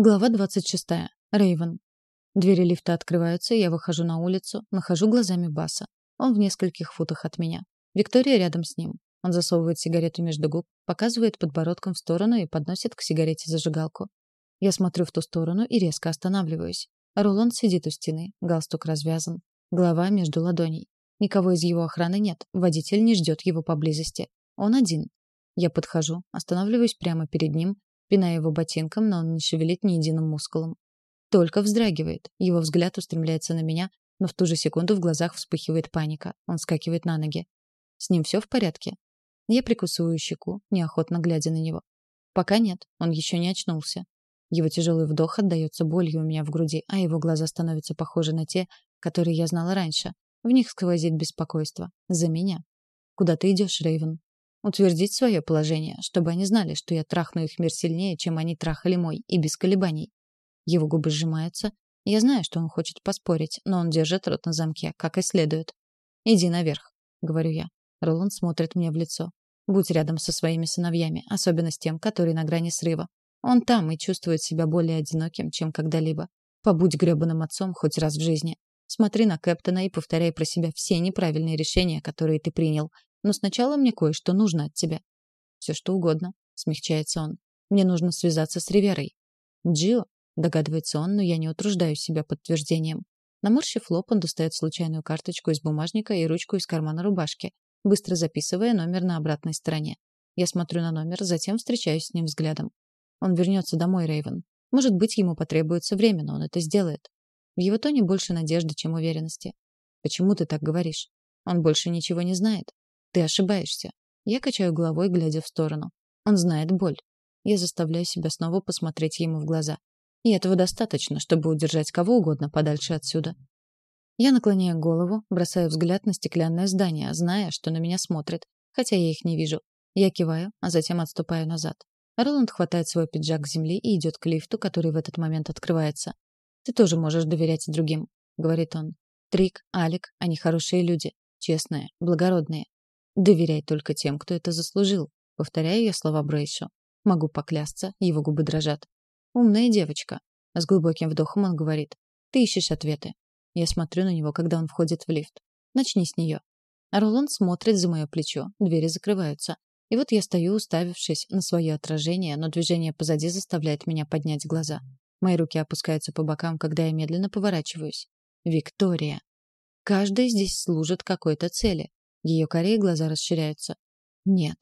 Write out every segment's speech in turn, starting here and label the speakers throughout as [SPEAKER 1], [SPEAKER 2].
[SPEAKER 1] Глава 26. Рейвен. Двери лифта открываются, я выхожу на улицу, нахожу глазами Баса. Он в нескольких футах от меня. Виктория рядом с ним. Он засовывает сигарету между губ, показывает подбородком в сторону и подносит к сигарете зажигалку. Я смотрю в ту сторону и резко останавливаюсь. Роланд сидит у стены, галстук развязан, голова между ладоней. Никого из его охраны нет, водитель не ждет его поблизости. Он один. Я подхожу, останавливаюсь прямо перед ним пиная его ботинком, но он не шевелит ни единым мускулом. Только вздрагивает. Его взгляд устремляется на меня, но в ту же секунду в глазах вспыхивает паника. Он скакивает на ноги. С ним все в порядке? Я прикусываю щеку, неохотно глядя на него. Пока нет, он еще не очнулся. Его тяжелый вдох отдается болью у меня в груди, а его глаза становятся похожи на те, которые я знала раньше. В них сквозит беспокойство. За меня. Куда ты идешь, Рейвен? Утвердить свое положение, чтобы они знали, что я трахну их мир сильнее, чем они трахали мой, и без колебаний. Его губы сжимаются. Я знаю, что он хочет поспорить, но он держит рот на замке, как и следует. «Иди наверх», — говорю я. Роланд смотрит мне в лицо. «Будь рядом со своими сыновьями, особенно с тем, который на грани срыва. Он там и чувствует себя более одиноким, чем когда-либо. Побудь грёбаным отцом хоть раз в жизни. Смотри на Кэптона и повторяй про себя все неправильные решения, которые ты принял, но сначала мне кое-что нужно от тебя. Все что угодно, смягчается он. Мне нужно связаться с Риверой. Джио, догадывается он, но я не утруждаю себя подтверждением. Наморщив лоб, он достает случайную карточку из бумажника и ручку из кармана рубашки, быстро записывая номер на обратной стороне. Я смотрю на номер, затем встречаюсь с ним взглядом. Он вернется домой, Рейвен. Может быть, ему потребуется время, но он это сделает. В его тоне больше надежды, чем уверенности. Почему ты так говоришь? Он больше ничего не знает. Ты ошибаешься. Я качаю головой, глядя в сторону. Он знает боль. Я заставляю себя снова посмотреть ему в глаза. И этого достаточно, чтобы удержать кого угодно подальше отсюда. Я наклоняю голову, бросаю взгляд на стеклянное здание, зная, что на меня смотрят, хотя я их не вижу. Я киваю, а затем отступаю назад. Роланд хватает свой пиджак с земли и идет к лифту, который в этот момент открывается. «Ты тоже можешь доверять другим», — говорит он. «Трик, Алик, они хорошие люди, честные, благородные. Доверяй только тем, кто это заслужил. Повторяю я слова Брейшу. Могу поклясться, его губы дрожат. Умная девочка. С глубоким вдохом он говорит. Ты ищешь ответы. Я смотрю на него, когда он входит в лифт. Начни с нее. Роланд смотрит за мое плечо. Двери закрываются. И вот я стою, уставившись на свое отражение, но движение позади заставляет меня поднять глаза. Мои руки опускаются по бокам, когда я медленно поворачиваюсь. Виктория. Каждый здесь служит какой-то цели. Ее корее глаза расширяются. Нет.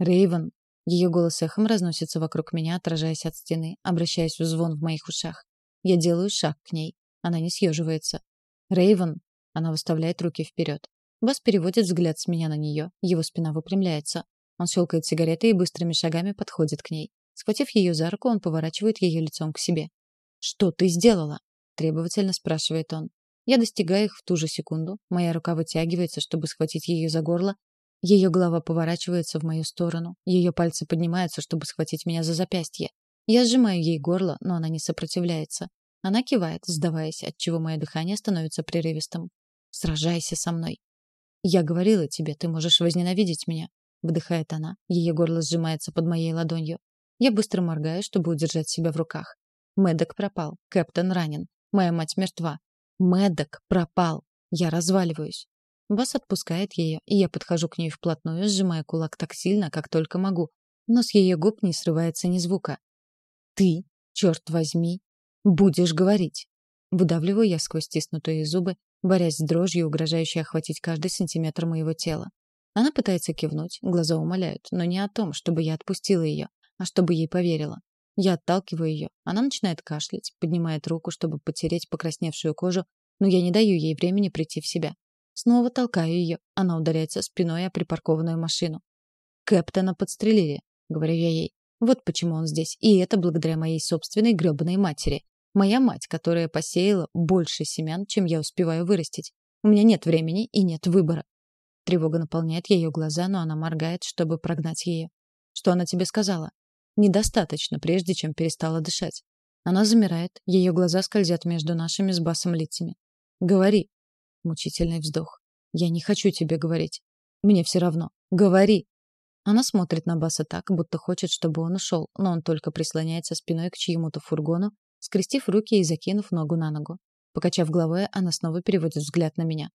[SPEAKER 1] Рейвен. Ее голос эхом разносится вокруг меня, отражаясь от стены, обращаясь в звон в моих ушах. Я делаю шаг к ней. Она не съеживается. Рейвен. Она выставляет руки вперед. Бас переводит взгляд с меня на нее. Его спина выпрямляется. Он щелкает сигаретой и быстрыми шагами подходит к ней. Схватив ее за руку, он поворачивает ее лицом к себе. «Что ты сделала?» — требовательно спрашивает он. Я достигаю их в ту же секунду. Моя рука вытягивается, чтобы схватить ее за горло. Ее голова поворачивается в мою сторону. Ее пальцы поднимаются, чтобы схватить меня за запястье. Я сжимаю ей горло, но она не сопротивляется. Она кивает, сдаваясь, отчего мое дыхание становится прерывистым. «Сражайся со мной». «Я говорила тебе, ты можешь возненавидеть меня», — вдыхает она. Ее горло сжимается под моей ладонью. Я быстро моргаю, чтобы удержать себя в руках. Мэддок пропал, Кэптон ранен, моя мать мертва. Мэддок пропал. Я разваливаюсь. Бас отпускает ее, и я подхожу к ней вплотную, сжимая кулак так сильно, как только могу. Но с ее губ не срывается ни звука. «Ты, черт возьми, будешь говорить!» Выдавливаю я сквозь стиснутые зубы, борясь с дрожью, угрожающей охватить каждый сантиметр моего тела. Она пытается кивнуть, глаза умоляют, но не о том, чтобы я отпустила ее, а чтобы ей поверила. Я отталкиваю ее. Она начинает кашлять, поднимает руку, чтобы потереть покрасневшую кожу, но я не даю ей времени прийти в себя. Снова толкаю ее. Она ударяется спиной о припаркованную машину. «Кэптона подстрелили», — говорю я ей. «Вот почему он здесь. И это благодаря моей собственной грёбаной матери. Моя мать, которая посеяла больше семян, чем я успеваю вырастить. У меня нет времени и нет выбора». Тревога наполняет ее глаза, но она моргает, чтобы прогнать ее. «Что она тебе сказала?» Недостаточно, прежде чем перестала дышать. Она замирает, ее глаза скользят между нашими с басом лицами. «Говори!» Мучительный вздох. «Я не хочу тебе говорить. Мне все равно. Говори!» Она смотрит на Баса так, будто хочет, чтобы он ушел, но он только прислоняется спиной к чьему-то фургону, скрестив руки и закинув ногу на ногу. Покачав головой, она снова переводит взгляд на меня.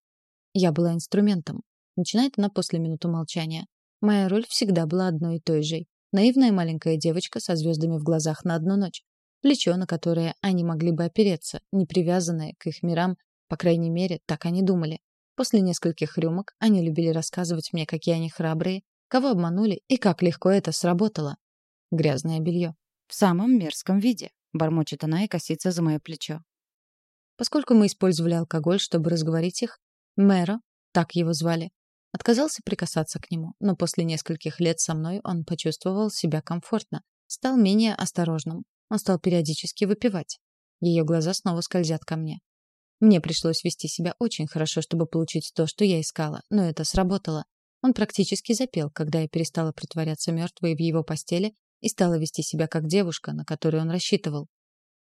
[SPEAKER 1] Я была инструментом. Начинает она после минуты молчания. Моя роль всегда была одной и той же. Наивная маленькая девочка со звездами в глазах на одну ночь. Плечо, на которое они могли бы опереться, не привязанное к их мирам, по крайней мере, так они думали. После нескольких рюмок они любили рассказывать мне, какие они храбрые, кого обманули и как легко это сработало. Грязное белье.
[SPEAKER 2] В самом мерзком виде. Бормочет она и косится за мое плечо.
[SPEAKER 1] Поскольку мы использовали алкоголь, чтобы разговорить их, Мэро, так его звали, отказался прикасаться к нему, но после нескольких лет со мной он почувствовал себя комфортно, стал менее осторожным. Он стал периодически выпивать. Ее глаза снова скользят ко мне. Мне пришлось вести себя очень хорошо, чтобы получить то, что я искала, но это сработало. Он практически запел, когда я перестала притворяться мертвой в его постели и стала вести себя как девушка, на которую он рассчитывал.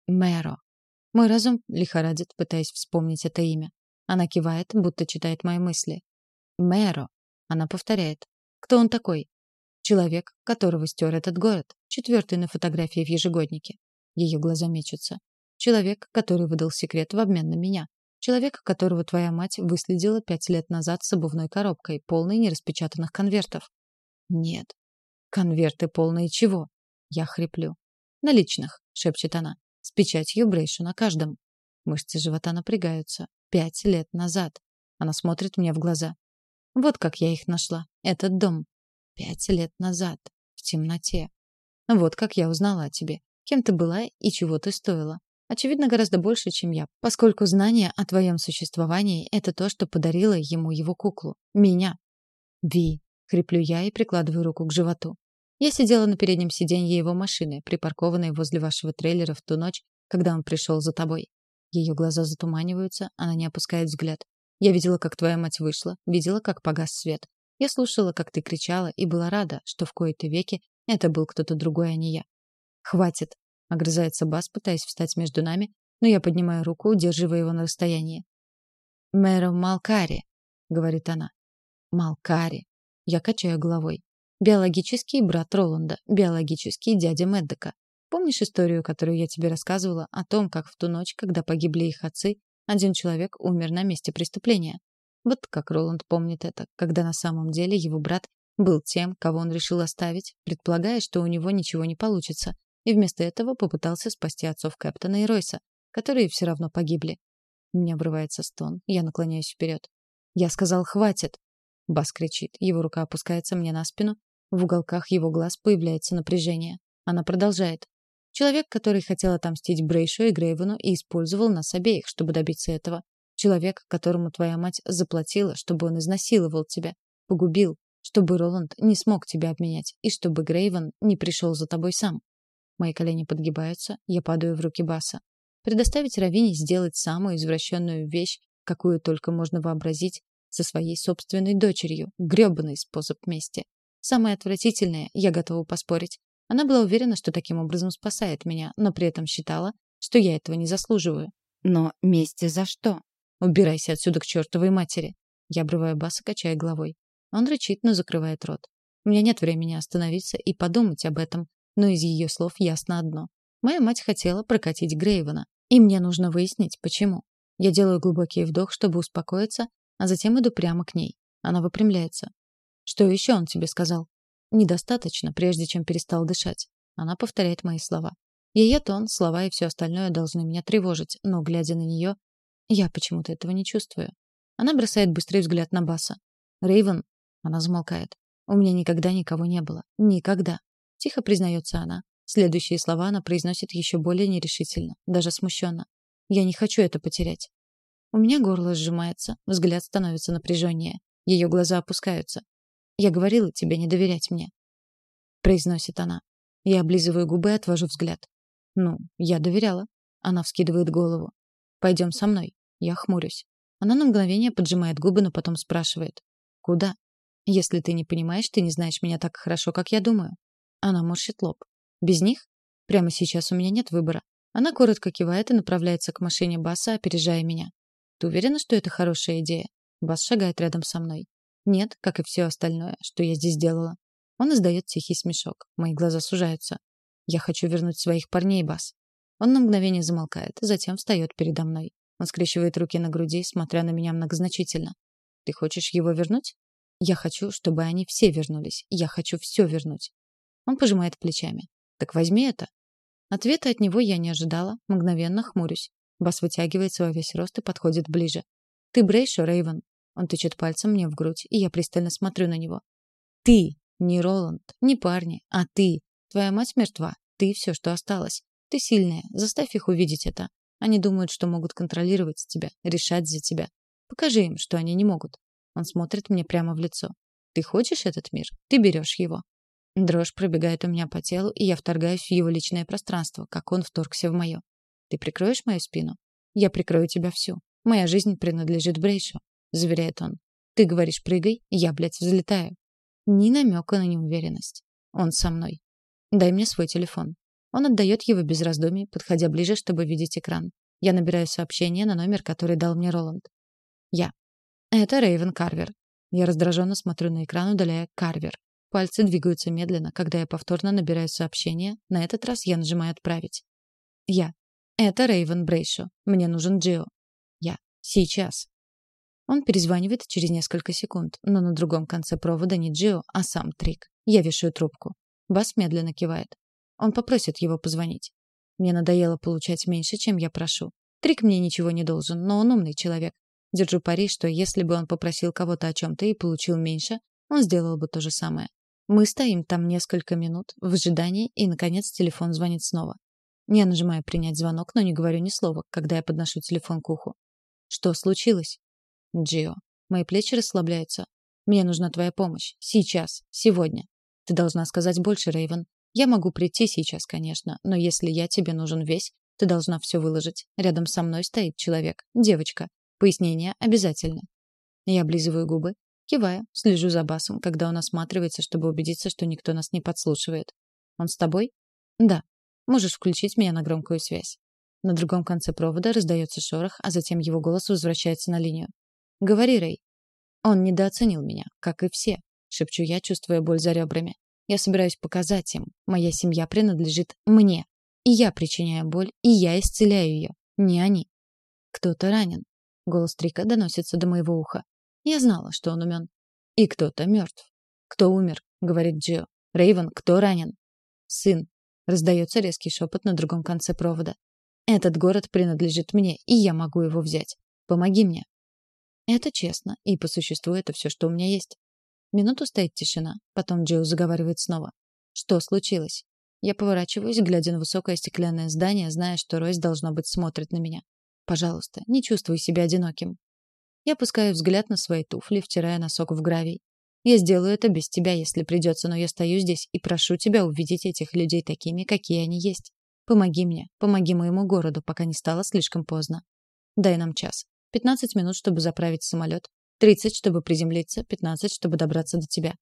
[SPEAKER 1] Мэро. Мой разум лихорадит, пытаясь вспомнить это имя. Она кивает, будто читает мои мысли. Мэро. Она повторяет. Кто он такой? Человек, которого стер этот город. Четвертый на фотографии в ежегоднике. Ее глаза мечутся. Человек, который выдал секрет в обмен на меня. Человек, которого твоя мать выследила пять лет назад с обувной коробкой, полной нераспечатанных конвертов. Нет. Конверты полные чего? Я хриплю. Наличных, шепчет она. С печатью Брейшу на каждом. Мышцы живота напрягаются. Пять лет назад. Она смотрит мне в глаза. Вот как я их нашла. Этот дом. Пять лет назад. В темноте. Вот как я узнала о тебе. Кем ты была и чего ты стоила. Очевидно, гораздо больше, чем я, поскольку знание о твоем существовании — это то, что подарило ему его куклу. Меня. Ви. Хриплю я и прикладываю руку к животу. Я сидела на переднем сиденье его машины, припаркованной возле вашего трейлера в ту ночь, когда он пришел за тобой. Ее глаза затуманиваются, она не опускает взгляд. Я видела, как твоя мать вышла, видела, как погас свет. Я слушала, как ты кричала, и была рада, что в кои-то веки это был кто-то другой, а не я. «Хватит!» — огрызается Бас, пытаясь встать между нами, но я поднимаю руку, удерживая его на расстоянии. «Мэро Малкари», — говорит она. «Малкари». Я качаю головой. Биологический брат Роланда, биологический дядя Меддека. Помнишь историю, которую я тебе рассказывала о том, как в ту ночь, когда погибли их отцы, один человек умер на месте преступления? Вот как Роланд помнит это, когда на самом деле его брат был тем, кого он решил оставить, предполагая, что у него ничего не получится, и вместо этого попытался спасти отцов Кэптона и Ройса, которые все равно погибли. У меня врывается стон, я наклоняюсь вперед. Я сказал «хватит!» Бас кричит, его рука опускается мне на спину, в уголках его глаз появляется напряжение. Она продолжает. Человек, который хотел отомстить Брейшу и Грейвену и использовал нас обеих, чтобы добиться этого. Человек, которому твоя мать заплатила, чтобы он изнасиловал тебя, погубил, чтобы Роланд не смог тебя обменять и чтобы Грейвен не пришел за тобой сам. Мои колени подгибаются, я падаю в руки Баса. Предоставить Равине сделать самую извращенную вещь, какую только можно вообразить, со своей собственной дочерью. грёбаный способ мести. Самое отвратительное, я готова поспорить. Она была уверена, что таким образом спасает меня, но при этом считала, что я этого не заслуживаю.
[SPEAKER 2] Но мести за что?
[SPEAKER 1] Убирайся отсюда к чертовой матери. Я обрываю бас и качаю головой. Он рычит, но закрывает рот. У меня нет времени остановиться и подумать об этом, но из ее слов ясно одно. Моя мать хотела прокатить Грейвена, и мне нужно выяснить, почему. Я делаю глубокий вдох, чтобы успокоиться, а затем иду прямо к ней. Она выпрямляется. Что еще он тебе сказал? Недостаточно, прежде чем перестал дышать. Она повторяет мои слова. Ее тон, слова и все остальное должны меня тревожить, но, глядя на нее, я почему-то этого не чувствую. Она бросает быстрый взгляд на Баса. Рейвен, она замолкает. У меня никогда никого не было. Никогда. Тихо признается она. Следующие слова она произносит еще более нерешительно, даже смущенно. Я не хочу это потерять. У меня горло сжимается, взгляд становится напряженнее. Ее глаза опускаются. Я говорила тебе не доверять мне, произносит она. Я облизываю губы и отвожу взгляд. Ну, я доверяла. Она вскидывает голову. Пойдем со мной. Я хмурюсь. Она на мгновение поджимает губы, но потом спрашивает: "Куда?" Если ты не понимаешь, ты не знаешь меня так хорошо, как я думаю. Она морщит лоб. Без них? Прямо сейчас у меня нет выбора. Она коротко кивает и направляется к машине Баса, опережая меня. Ты уверена, что это хорошая идея? Бас шагает рядом со мной. Нет, как и все остальное, что я здесь делала. Он издает тихий смешок. Мои глаза сужаются. Я хочу вернуть своих парней, Бас. Он на мгновение замолкает, затем встает передо мной. Он скрещивает руки на груди, смотря на меня многозначительно. Ты хочешь его вернуть? Я хочу, чтобы они все вернулись. Я хочу все вернуть. Он пожимает плечами. Так возьми это. Ответа от него я не ожидала, мгновенно хмурюсь. Бас вытягивается во весь рост и подходит ближе. Ты Брейшо, Рейвен. Он тычет пальцем мне в грудь, и я пристально смотрю на него. Ты, не Роланд, не парни, а ты. Твоя мать мертва. Ты все, что осталось. Ты сильная. Заставь их увидеть это. Они думают, что могут контролировать тебя, решать за тебя. Покажи им, что они не могут. Он смотрит мне прямо в лицо. Ты хочешь этот мир? Ты берешь его. Дрожь пробегает у меня по телу, и я вторгаюсь в его личное пространство, как он вторгся в мое. Ты прикроешь мою спину? Я прикрою тебя всю. Моя жизнь принадлежит Брейшу, заверяет он. Ты говоришь прыгай, я, блядь, взлетаю. Ни намека на неуверенность. Он со мной. Дай мне свой телефон. Он отдает его без раздумий, подходя ближе, чтобы видеть экран. Я набираю сообщение на номер, который дал мне Роланд. Я. Это Рейвен Карвер. Я раздраженно смотрю на экран, удаляя Карвер. Пальцы двигаются медленно, когда я повторно набираю сообщение. На этот раз я нажимаю «Отправить». Я. Это Рейвен Брейшо. Мне нужен Джио. Я. Сейчас. Он перезванивает через несколько секунд, но на другом конце провода не Джио, а сам Трик. Я вешаю трубку. Бас медленно кивает. Он попросит его позвонить. Мне надоело получать меньше, чем я прошу. Трик мне ничего не должен, но он умный человек. Держу пари, что если бы он попросил кого-то о чем-то и получил меньше, он сделал бы то же самое. Мы стоим там несколько минут в ожидании, и, наконец, телефон звонит снова. Я нажимаю «принять звонок», но не говорю ни слова, когда я подношу телефон к уху. «Что случилось?» «Джио». Мои плечи расслабляются. «Мне нужна твоя помощь. Сейчас. Сегодня. Ты должна сказать больше, Рейвен. Я могу прийти сейчас, конечно, но если я тебе нужен весь, ты должна все выложить. Рядом со мной стоит человек. Девочка. Пояснение обязательно». Я облизываю губы, Киваю, слежу за Басом, когда он осматривается, чтобы убедиться, что никто нас не подслушивает. Он с тобой? Да. Можешь включить меня на громкую связь. На другом конце провода раздается шорох, а затем его голос возвращается на линию. Говори, Рэй. Он недооценил меня, как и все, шепчу я, чувствуя боль за ребрами. Я собираюсь показать им, моя семья принадлежит мне. И я причиняю боль, и я исцеляю ее, не они. Кто-то ранен. Голос Трика доносится до моего уха. Я знала, что он умен. И кто-то мертв. Кто умер, говорит Джио. Рейвен, кто ранен? Сын. Раздается резкий шепот на другом конце провода. Этот город принадлежит мне, и я могу его взять. Помоги мне. Это честно, и по существу это все, что у меня есть. Минуту стоит тишина, потом Джио заговаривает снова. Что случилось? Я поворачиваюсь, глядя на высокое стеклянное здание, зная, что Ройс должно быть смотрит на меня. Пожалуйста, не чувствуй себя одиноким. Я опускаю взгляд на свои туфли, втирая носок в гравий. Я сделаю это без тебя, если придется, но я стою здесь и прошу тебя увидеть этих людей такими, какие они есть. Помоги мне, помоги моему городу, пока не стало слишком поздно. Дай нам час. 15 минут, чтобы заправить самолет, 30, чтобы приземлиться, 15, чтобы добраться до тебя.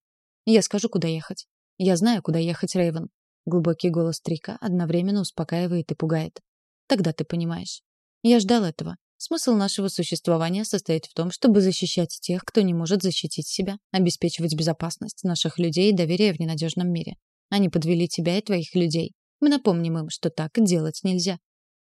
[SPEAKER 1] Я скажу, куда ехать. Я знаю, куда ехать, Рейвен. Глубокий голос Трика одновременно успокаивает и пугает. Тогда ты понимаешь. Я ждал этого. Смысл нашего существования состоит в том, чтобы защищать тех, кто не может защитить себя, обеспечивать безопасность наших людей и доверие в ненадежном мире. Они подвели тебя и твоих людей. Мы напомним им, что так делать нельзя.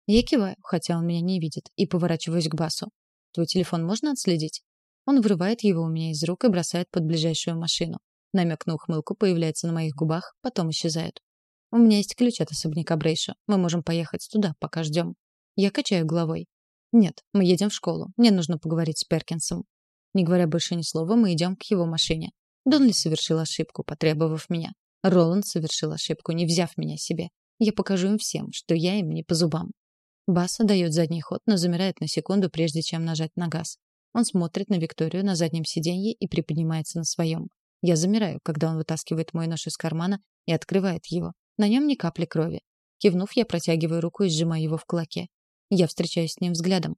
[SPEAKER 1] Я киваю, хотя он меня не видит, и поворачиваюсь к Басу. Твой телефон можно отследить? Он вырывает его у меня из рук и бросает под ближайшую машину. Намек на ухмылку появляется на моих губах, потом исчезает. У меня есть ключ от особняка Брейша. Мы можем поехать туда, пока ждем. Я качаю головой. Нет, мы едем в школу. Мне нужно поговорить с Перкинсом. Не говоря больше ни слова, мы идем к его машине. Донли совершил ошибку, потребовав меня. Роланд совершил ошибку, не взяв меня себе. Я покажу им всем, что я им не по зубам. Бас дает задний ход, но замирает на секунду, прежде чем нажать на газ. Он смотрит на Викторию на заднем сиденье и приподнимается на своем. Я замираю, когда он вытаскивает мой нож из кармана и открывает его. На нем ни капли крови. Кивнув, я протягиваю руку и сжимаю его в кулаке. Я встречаюсь с ним взглядом.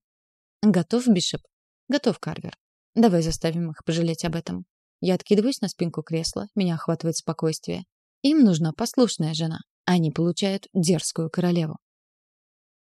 [SPEAKER 1] Готов, Бишоп? Готов, Карвер. Давай заставим их пожалеть об этом. Я откидываюсь на спинку кресла, меня охватывает спокойствие. Им нужна послушная жена. Они получают дерзкую королеву.